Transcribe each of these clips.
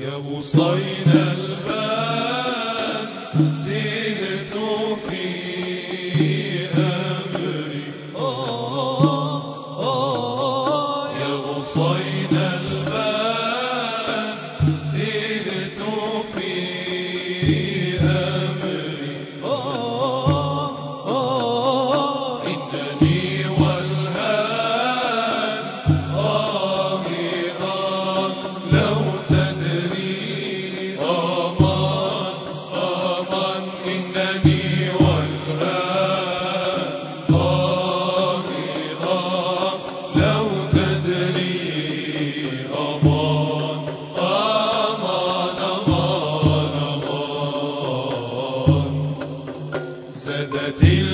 يا غصين البان الجنة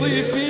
sleepy.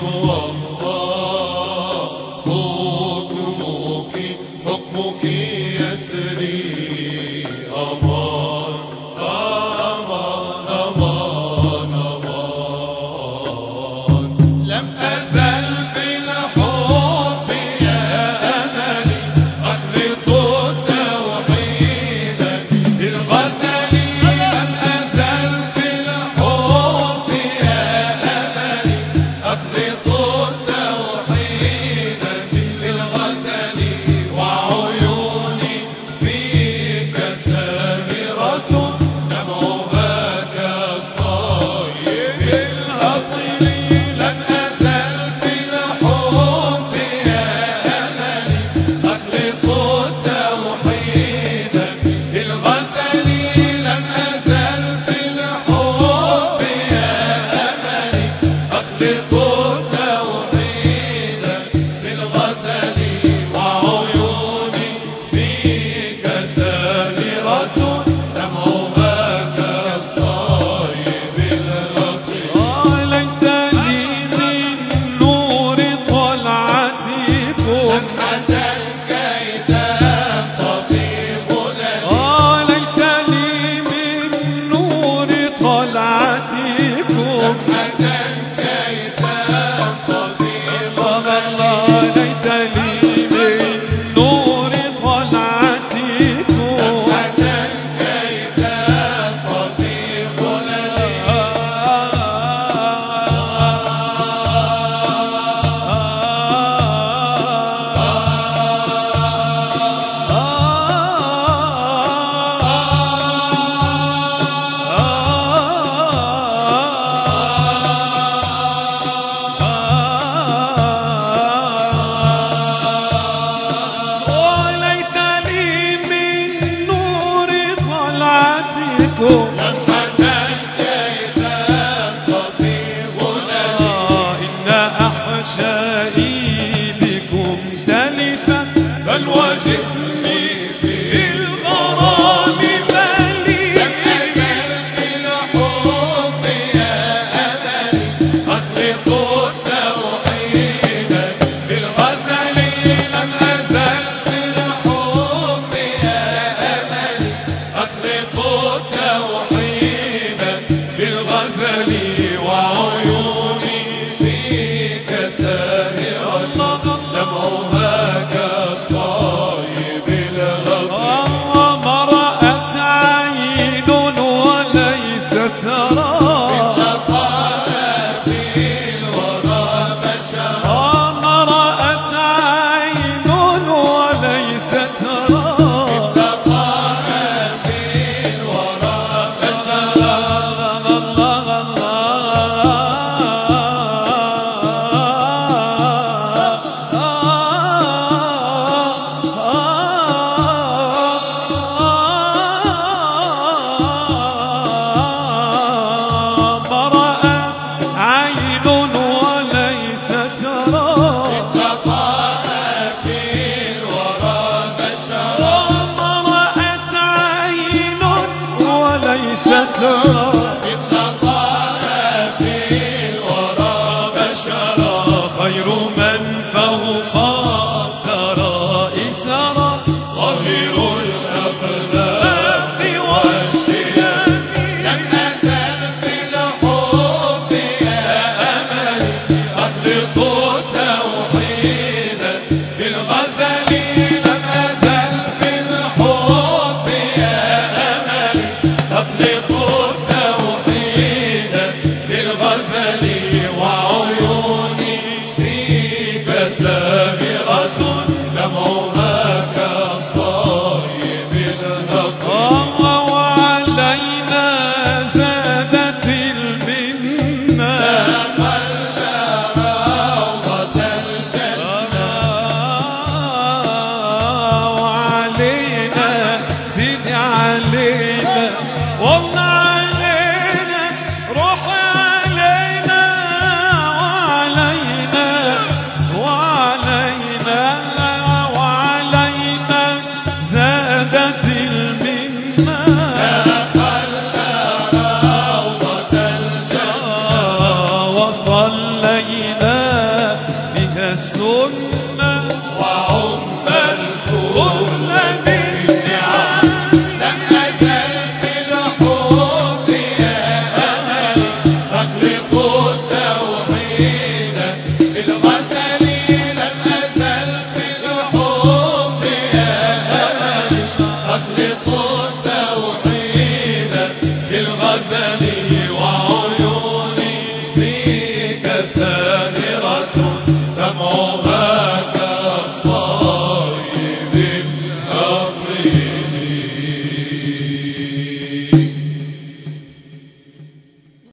go.